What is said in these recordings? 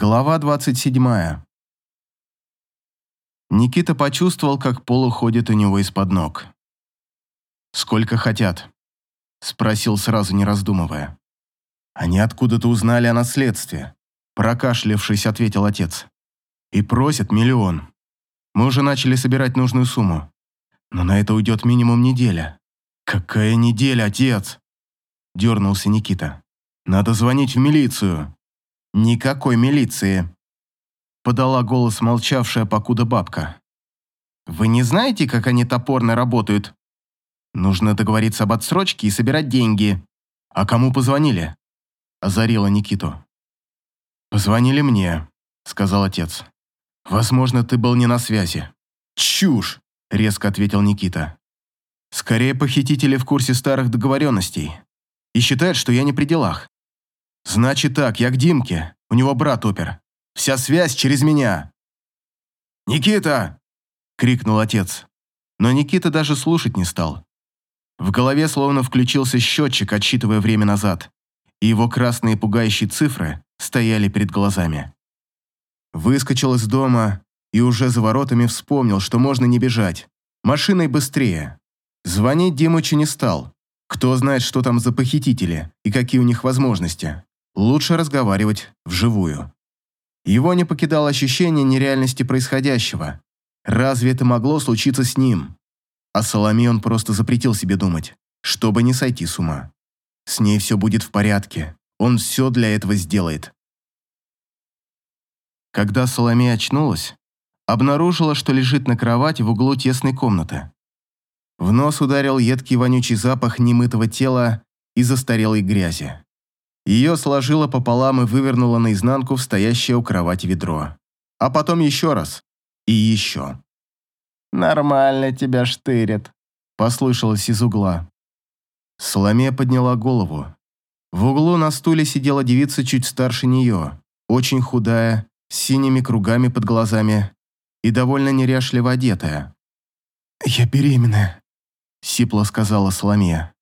Глава 27. Никита почувствовал, как пол уходит у него из-под ног. «Сколько хотят?» – спросил сразу, не раздумывая. «Они откуда-то узнали о наследстве», – прокашлявшись, ответил отец. «И просят миллион. Мы уже начали собирать нужную сумму. Но на это уйдет минимум неделя». «Какая неделя, отец?» – дернулся Никита. «Надо звонить в милицию». «Никакой милиции», — подала голос молчавшая покуда бабка. «Вы не знаете, как они топорно работают? Нужно договориться об отсрочке и собирать деньги. А кому позвонили?» — озарила Никиту. «Позвонили мне», — сказал отец. «Возможно, ты был не на связи». «Чушь!» — резко ответил Никита. «Скорее, похитители в курсе старых договоренностей и считают, что я не при делах. «Значит так, я к Димке. У него брат опер. Вся связь через меня». «Никита!» — крикнул отец. Но Никита даже слушать не стал. В голове словно включился счетчик, отсчитывая время назад, и его красные пугающие цифры стояли перед глазами. Выскочил из дома и уже за воротами вспомнил, что можно не бежать. Машиной быстрее. Звонить Димычу не стал. Кто знает, что там за похитители и какие у них возможности. Лучше разговаривать вживую. Его не покидало ощущение нереальности происходящего. Разве это могло случиться с ним? О Соломе он просто запретил себе думать, чтобы не сойти с ума. С ней все будет в порядке. Он все для этого сделает. Когда Соломея очнулась, обнаружила, что лежит на кровати в углу тесной комнаты. В нос ударил едкий вонючий запах немытого тела и застарелой грязи. Ее сложило пополам и вывернуло наизнанку в стоящее у кровати ведро. А потом еще раз. И еще. «Нормально тебя штырит», — послышалось из угла. Соломея подняла голову. В углу на стуле сидела девица чуть старше нее, очень худая, с синими кругами под глазами и довольно неряшливо одетая. «Я беременная», — сипло сказала Соломея.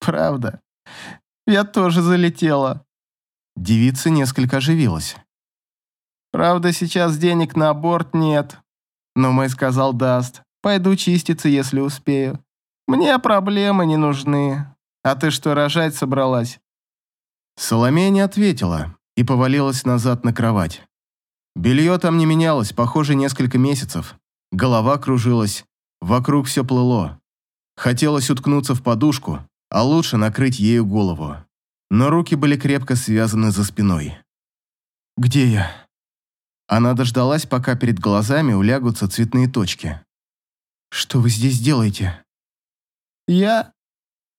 «Правда? Я тоже залетела». Девица несколько оживилась. «Правда, сейчас денег на аборт нет. Но мой сказал даст. Пойду чиститься, если успею. Мне проблемы не нужны. А ты что, рожать собралась?» Соломея не ответила и повалилась назад на кровать. Белье там не менялось, похоже, несколько месяцев. Голова кружилась, вокруг все плыло. Хотелось уткнуться в подушку, а лучше накрыть ею голову. Но руки были крепко связаны за спиной. «Где я?» Она дождалась, пока перед глазами улягутся цветные точки. «Что вы здесь делаете?» «Я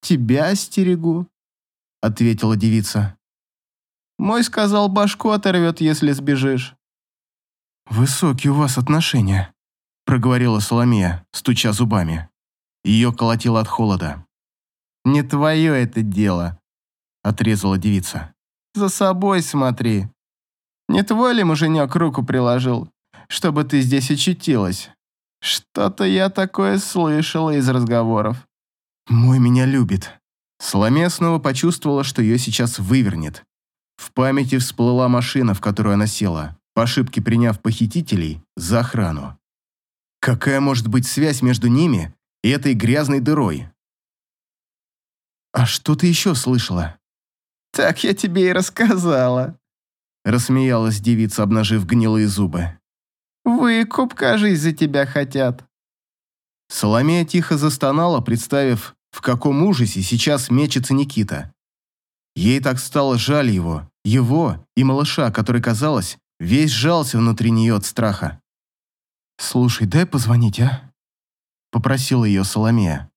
тебя стерегу», — ответила девица. «Мой сказал, башку оторвет, если сбежишь». «Высокие у вас отношения», — проговорила Соломея, стуча зубами. Ее колотило от холода. «Не твое это дело», — отрезала девица. «За собой смотри. Не твой ли муженек руку приложил, чтобы ты здесь очутилась? Что-то я такое слышала из разговоров». «Мой меня любит». Соломея снова почувствовала, что ее сейчас вывернет. В памяти всплыла машина, в которую она села, по ошибке приняв похитителей за охрану. Какая может быть связь между ними и этой грязной дырой? «А что ты еще слышала?» «Так я тебе и рассказала», — рассмеялась девица, обнажив гнилые зубы. «Выкуп, кажись, за тебя хотят». Соломея тихо застонала, представив, в каком ужасе сейчас мечется Никита. Ей так стало жаль его, его и малыша, который, казалось, весь сжался внутри нее от страха. «Слушай, дай позвонить, а?» — попросила ее Соломея.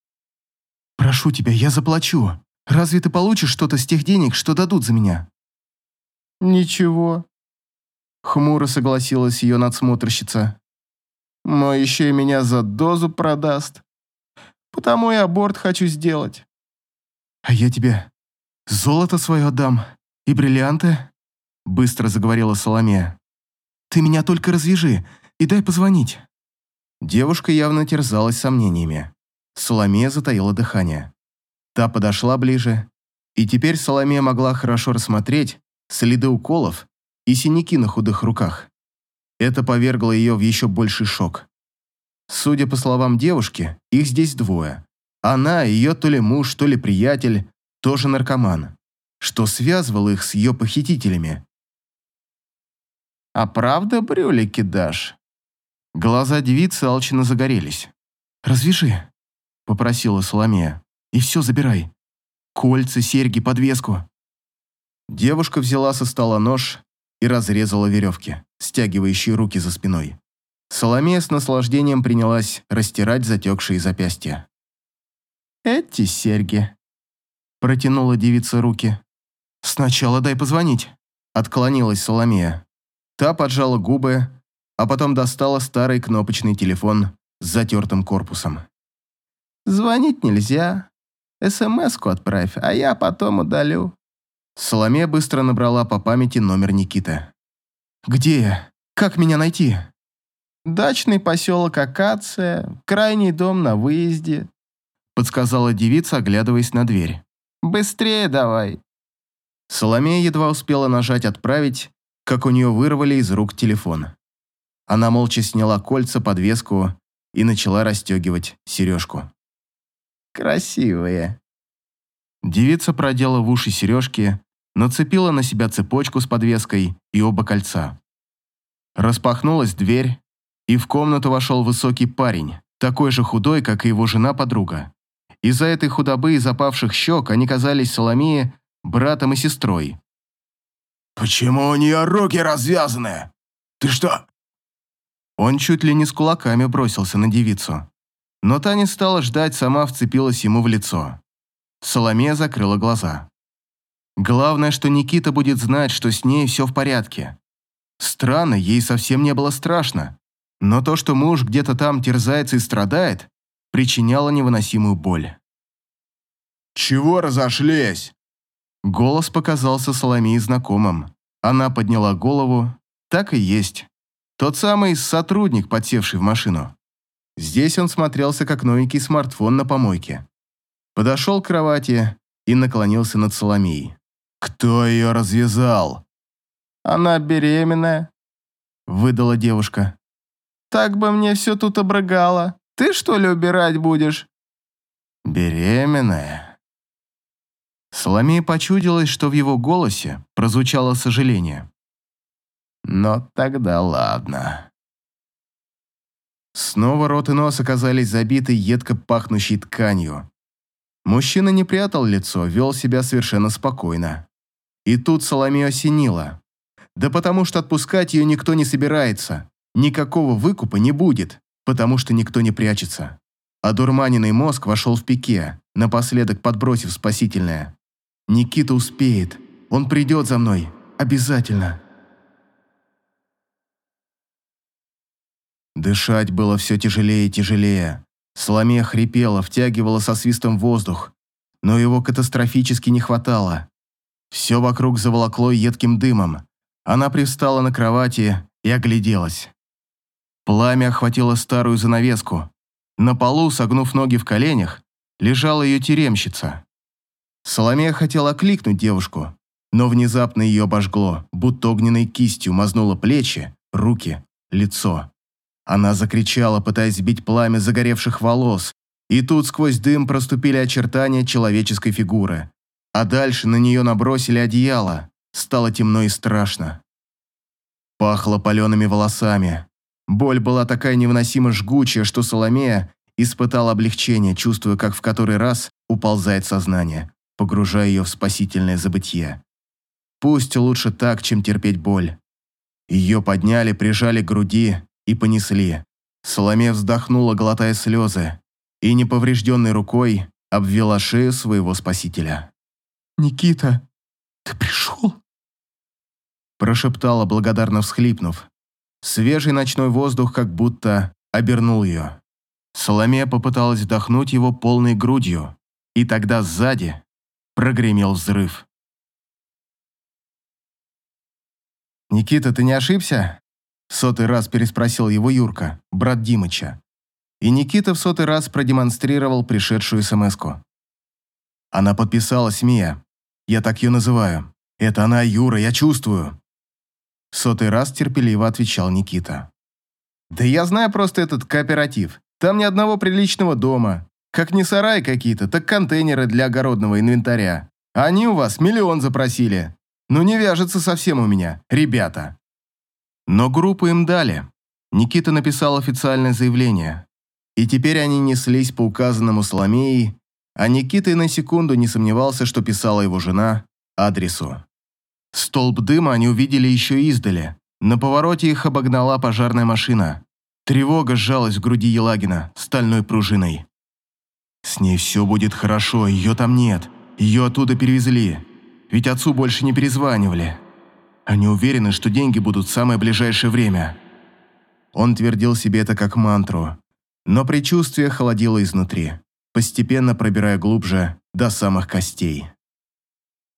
«Прошу тебя, я заплачу. Разве ты получишь что-то с тех денег, что дадут за меня?» «Ничего», — хмуро согласилась ее надсмотрщица. «Но еще и меня за дозу продаст. Потому и аборт хочу сделать». «А я тебе золото свое отдам и бриллианты», — быстро заговорила Соломея. «Ты меня только развяжи и дай позвонить». Девушка явно терзалась сомнениями. Соломея затаила дыхание. Та подошла ближе, и теперь Соломея могла хорошо рассмотреть следы уколов и синяки на худых руках. Это повергло ее в еще больший шок. Судя по словам девушки, их здесь двое. Она, ее то ли муж, то ли приятель, тоже наркоман. Что связывало их с ее похитителями? «А правда брюлики дашь?» Глаза девицы алчно загорелись. «Развяжи», — попросила Соломея. «И все забирай. Кольца, серьги, подвеску». Девушка взяла со стола нож и разрезала веревки, стягивающие руки за спиной. Соломея с наслаждением принялась растирать затекшие запястья. «Эти серьги», — протянула девица руки. «Сначала дай позвонить», — отклонилась Соломея. Та поджала губы, а потом достала старый кнопочный телефон с затертым корпусом. «Звонить нельзя. СМС-ку отправь, а я потом удалю». Соломея быстро набрала по памяти номер Никиты. «Где я? Как меня найти?» «Дачный поселок Акация, крайний дом на выезде», подсказала девица, оглядываясь на дверь. «Быстрее давай». Соломея едва успела нажать «Отправить», как у нее вырвали из рук телефон. Она молча сняла кольца, подвеску и начала расстегивать сережку. «Красивые». Девица продела в уши сережки, нацепила на себя цепочку с подвеской и оба кольца. Распахнулась дверь, и в комнату вошел высокий парень, такой же худой, как и его жена-подруга. Из-за этой худобы и запавших щек они казались Соломее братом и сестрой. «Почему у нее руки развязаны? Ты что?» Он чуть ли не с кулаками бросился на девицу. Но та не стала ждать, сама вцепилась ему в лицо. Соломея закрыла глаза. Главное, что Никита будет знать, что с ней все в порядке. Странно, ей совсем не было страшно. Но то, что муж где-то там терзается и страдает, причиняло невыносимую боль. «Чего разошлись?» Голос показался Соломии знакомым. Она подняла голову. Так и есть. Тот самый сотрудник, подсевший в машину. Здесь он смотрелся, как новенький смартфон на помойке. Подошел к кровати и наклонился над Соломией. «Кто ее развязал?» «Она беременная», — выдала девушка. «Так бы мне все тут обрыгало. Ты что ли убирать будешь?» «Беременная?» Соломея почудилась, что в его голосе прозвучало сожаление. «Но тогда ладно». Снова рот и нос оказались забиты едко пахнущей тканью. Мужчина не прятал лицо, вел себя совершенно спокойно. И тут Соломею осенило. Да потому что отпускать ее никто не собирается. Никакого выкупа не будет, потому что никто не прячется. А дурманенный мозг вошел в пике, напоследок подбросив спасительное. Никита успеет. Он придет за мной. Обязательно. Дышать было все тяжелее и тяжелее. Соломея хрипела, втягивала со свистом воздух, но его катастрофически не хватало. Все вокруг заволокло едким дымом. Она пристала на кровати и огляделась. Пламя охватило старую занавеску. На полу, согнув ноги в коленях, лежала ее тюремщица. Соломея хотела окликнуть девушку, но внезапно ее обожгло, будто огненной кистью мазнуло плечи, руки, лицо. Она закричала, пытаясь сбить пламя загоревших волос, и тут сквозь дым проступили очертания человеческой фигуры. А дальше на нее набросили одеяло. Стало темно и страшно. Пахло палеными волосами. Боль была такая невыносимо жгучая, что Соломея испытала облегчение, чувствуя, как в который раз уползает сознание, погружая ее в спасительное забытье. Пусть лучше так, чем терпеть боль. Ее подняли, прижали к груди, и понесли. Соломе вздохнула, глотая слезы, и неповрежденной рукой обвела шею своего спасителя. «Никита, ты пришел?» Прошептала, благодарно всхлипнув. Свежий ночной воздух как будто обернул ее. Соломея попыталась вдохнуть его полной грудью, и тогда сзади прогремел взрыв. «Никита, ты не ошибся?» Сотый раз переспросил его Юрка, брат Димыча. И Никита в сотый раз продемонстрировал пришедшую смс-ку. Она подписалась, Мия. Я так ее называю. Это она, Юра, я чувствую. В сотый раз терпеливо отвечал Никита. Да я знаю просто этот кооператив. Там ни одного приличного дома. Как не сараи какие-то, так контейнеры для огородного инвентаря. Они у вас миллион запросили. Ну не вяжется совсем у меня, ребята. Но группу им дали. Никита написал официальное заявление. И теперь они неслись по указанному Соломеей, а Никита и на секунду не сомневался, что писала его жена, адресу. Столб дыма они увидели еще издали. На повороте их обогнала пожарная машина. Тревога сжалась в груди Елагина стальной пружиной. С ней все будет хорошо, ее там нет. Ее оттуда перевезли. Ведь отцу больше не перезванивали. Они уверены, что деньги будут в самое ближайшее время. Он твердил себе это как мантру, но предчувствие холодило изнутри, постепенно пробирая глубже до самых костей.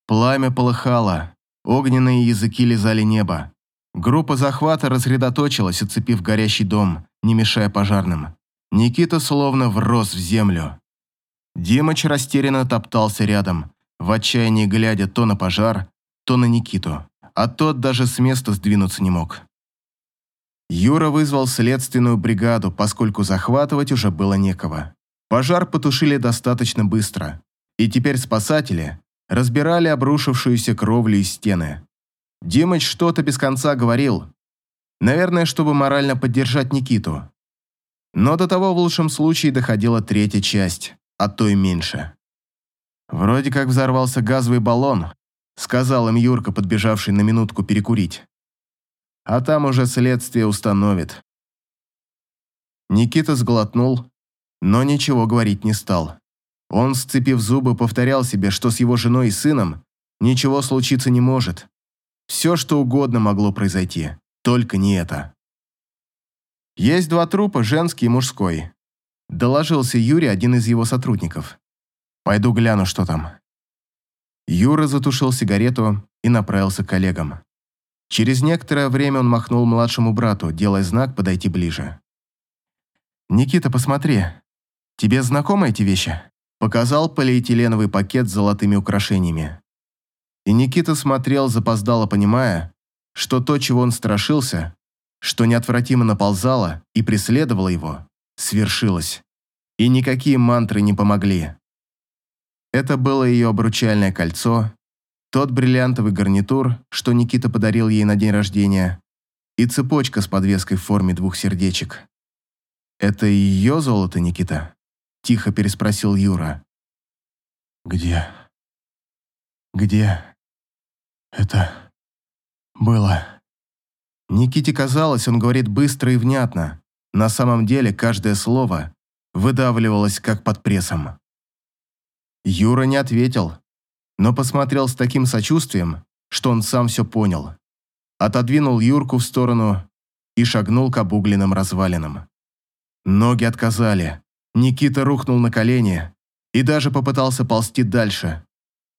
Пламя полыхало, огненные языки лизали небо. Группа захвата рассредоточилась, оцепив горящий дом, не мешая пожарным. Никита словно врос в землю. Димыч растерянно топтался рядом, в отчаянии глядя то на пожар, то на Никиту, а тот даже с места сдвинуться не мог. Юра вызвал следственную бригаду, поскольку захватывать уже было некого. Пожар потушили достаточно быстро, и теперь спасатели разбирали обрушившуюся кровлю и стены. Димыч что-то без конца говорил. Наверное, чтобы морально поддержать Никиту. Но до того в лучшем случае доходила третья часть, а то и меньше. «Вроде как взорвался газовый баллон», — сказал им Юрка, подбежавший на минутку перекурить. «А там уже следствие установит». Никита сглотнул, но ничего говорить не стал. Он, сцепив зубы, повторял себе, что с его женой и сыном ничего случиться не может. Все, что угодно могло произойти, только не это. Есть два трупа, женский и мужской. Доложился Юрий, один из его сотрудников. Пойду гляну, что там. Юра затушил сигарету и направился к коллегам. Через некоторое время он махнул младшему брату, делая знак подойти ближе. «Никита, посмотри. Тебе знакомы эти вещи?» Показал полиэтиленовый пакет с золотыми украшениями. И Никита смотрел, запоздало понимая, что то, чего он страшился, что неотвратимо наползало и преследовало его, свершилось. И никакие мантры не помогли. Это было ее обручальное кольцо, тот бриллиантовый гарнитур, что Никита подарил ей на день рождения, и цепочка с подвеской в форме двух сердечек. «Это ее золото, Никита?» – тихо переспросил Юра. «Где? Где?» Это было. Никите казалось, он говорит быстро и внятно. На самом деле каждое слово выдавливалось как под прессом. Юра не ответил, но посмотрел с таким сочувствием, что он сам все понял. Отодвинул Юрку в сторону и шагнул к обугленным развалинам. Ноги отказали. Никита рухнул на колени и даже попытался ползти дальше,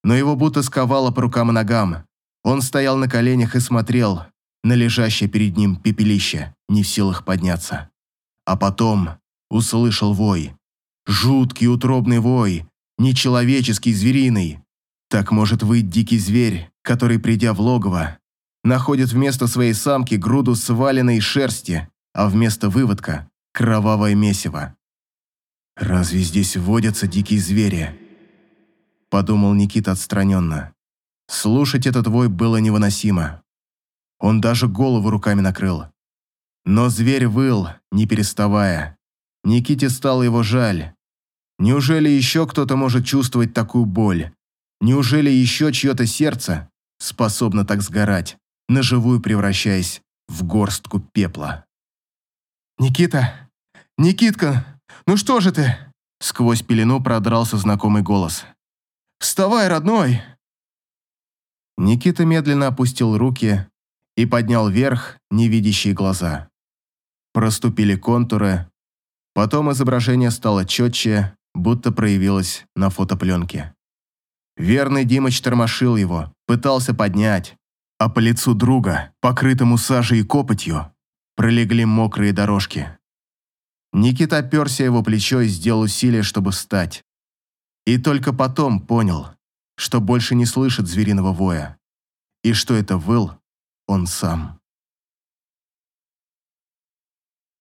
но его будто сковало по рукам и ногам, он стоял на коленях и смотрел на лежащее перед ним пепелище, не в силах подняться. А потом услышал вой. Жуткий утробный вой, нечеловеческий, звериный. Так может выть дикий зверь, который, придя в логово, находит вместо своей самки груду сваленной шерсти, а вместо выводка – кровавое месиво. «Разве здесь водятся дикие звери?» – подумал Никита отстраненно. Слушать этот вой было невыносимо. Он даже голову руками накрыл. Но зверь выл, не переставая. Никите стало его жаль. Неужели еще кто-то может чувствовать такую боль? Неужели еще чье-то сердце способно так сгорать, наживую превращаясь в горстку пепла? «Никита! Никитка! Ну что же ты?» Сквозь пелену продрался знакомый голос. «Вставай, родной!» Никита медленно опустил руки и поднял вверх невидящие глаза. Проступили контуры, потом изображение стало четче, будто проявилось на фотопленке. Верный Димыч тормошил его, пытался поднять, а по лицу друга, покрытому сажей и копотью, пролегли мокрые дорожки. Никита оперся его плечо и сделал усилие, чтобы встать. И только потом понял, что больше не слышит звериного воя, и что это выл он сам.